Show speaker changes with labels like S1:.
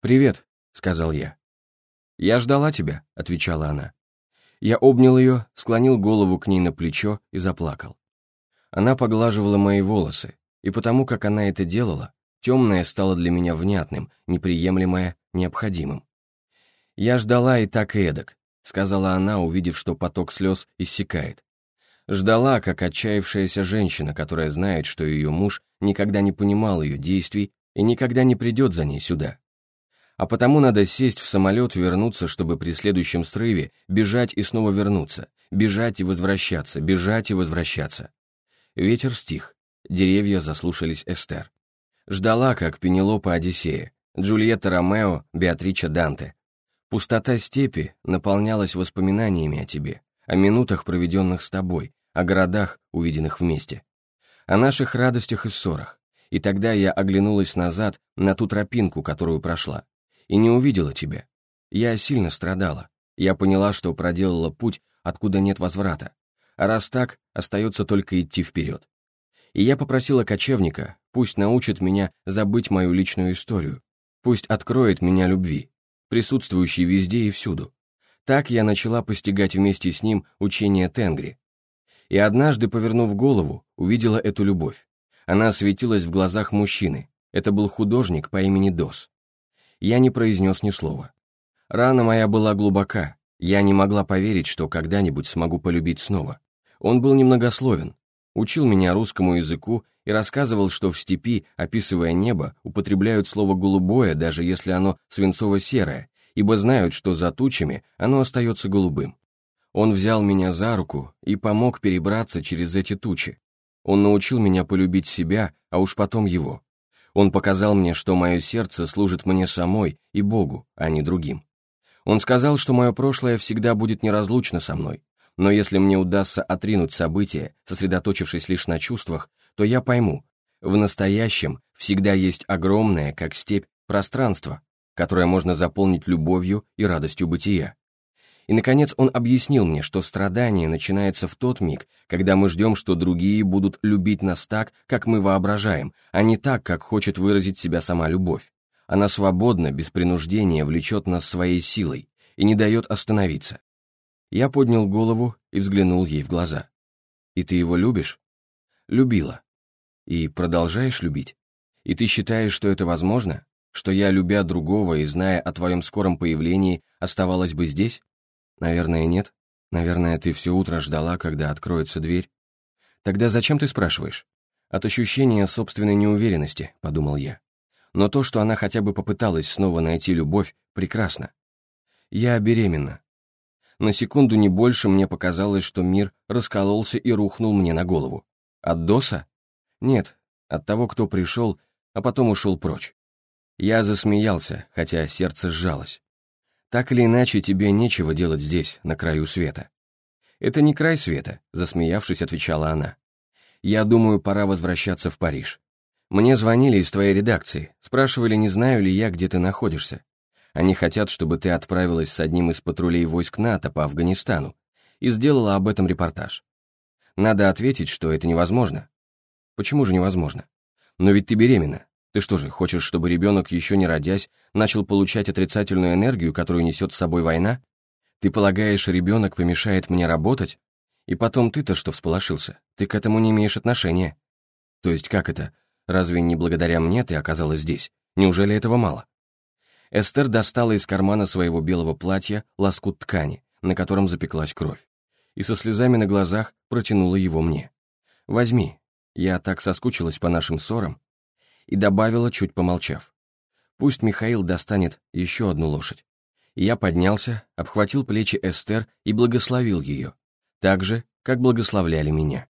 S1: «Привет», — сказал я. «Я ждала тебя», — отвечала она. Я обнял ее, склонил голову к ней на плечо и заплакал. Она поглаживала мои волосы, и потому, как она это делала, темное стало для меня внятным, неприемлемое, необходимым. «Я ждала и так и эдак», — сказала она, увидев, что поток слез иссякает. Ждала, как отчаявшаяся женщина, которая знает, что ее муж никогда не понимал ее действий и никогда не придет за ней сюда. А потому надо сесть в самолет, вернуться, чтобы при следующем срыве бежать и снова вернуться, бежать и возвращаться, бежать и возвращаться. Ветер стих, деревья заслушались Эстер. Ждала, как Пенелопа Одиссея, Джульетта Ромео, Беатрича Данте. Пустота степи наполнялась воспоминаниями о тебе, о минутах, проведенных с тобой, о городах, увиденных вместе, о наших радостях и ссорах. И тогда я оглянулась назад на ту тропинку, которую прошла, и не увидела тебя. Я сильно страдала. Я поняла, что проделала путь, откуда нет возврата. А раз так, остается только идти вперед. И я попросила кочевника, пусть научит меня забыть мою личную историю, пусть откроет меня любви, присутствующей везде и всюду. Так я начала постигать вместе с ним учение Тенгри. И однажды, повернув голову, увидела эту любовь. Она светилась в глазах мужчины. Это был художник по имени Дос. Я не произнес ни слова. Рана моя была глубока. Я не могла поверить, что когда-нибудь смогу полюбить снова. Он был немногословен, учил меня русскому языку и рассказывал, что в степи, описывая небо, употребляют слово «голубое», даже если оно свинцово-серое, ибо знают, что за тучами оно остается голубым. Он взял меня за руку и помог перебраться через эти тучи. Он научил меня полюбить себя, а уж потом его. Он показал мне, что мое сердце служит мне самой и Богу, а не другим. Он сказал, что мое прошлое всегда будет неразлучно со мной, но если мне удастся отринуть события, сосредоточившись лишь на чувствах, то я пойму, в настоящем всегда есть огромное, как степь, пространство, которое можно заполнить любовью и радостью бытия. И, наконец, он объяснил мне, что страдание начинается в тот миг, когда мы ждем, что другие будут любить нас так, как мы воображаем, а не так, как хочет выразить себя сама любовь. Она свободно, без принуждения влечет нас своей силой и не дает остановиться. Я поднял голову и взглянул ей в глаза. «И ты его любишь?» «Любила. И продолжаешь любить? И ты считаешь, что это возможно? Что я, любя другого и зная о твоем скором появлении, оставалась бы здесь? Наверное, нет. Наверное, ты все утро ждала, когда откроется дверь. Тогда зачем ты спрашиваешь? От ощущения собственной неуверенности, подумал я. Но то, что она хотя бы попыталась снова найти любовь, прекрасно. Я беременна, на секунду не больше мне показалось, что мир раскололся и рухнул мне на голову. От Доса? Нет, от того, кто пришел, а потом ушел прочь. Я засмеялся, хотя сердце сжалось. Так или иначе, тебе нечего делать здесь, на краю света. Это не край света, засмеявшись, отвечала она. Я думаю, пора возвращаться в Париж. Мне звонили из твоей редакции, спрашивали, не знаю ли я, где ты находишься. Они хотят, чтобы ты отправилась с одним из патрулей войск НАТО по Афганистану и сделала об этом репортаж. Надо ответить, что это невозможно. Почему же невозможно? Но ведь ты беременна. Ты что же, хочешь, чтобы ребенок, еще не родясь, начал получать отрицательную энергию, которую несет с собой война? Ты полагаешь, ребенок помешает мне работать? И потом ты-то что всполошился? Ты к этому не имеешь отношения. То есть как это? Разве не благодаря мне ты оказалась здесь? Неужели этого мало? Эстер достала из кармана своего белого платья лоскут ткани, на котором запеклась кровь, и со слезами на глазах протянула его мне. «Возьми, я так соскучилась по нашим ссорам», и добавила, чуть помолчав. «Пусть Михаил достанет еще одну лошадь». Я поднялся, обхватил плечи Эстер и благословил ее, так же, как благословляли меня.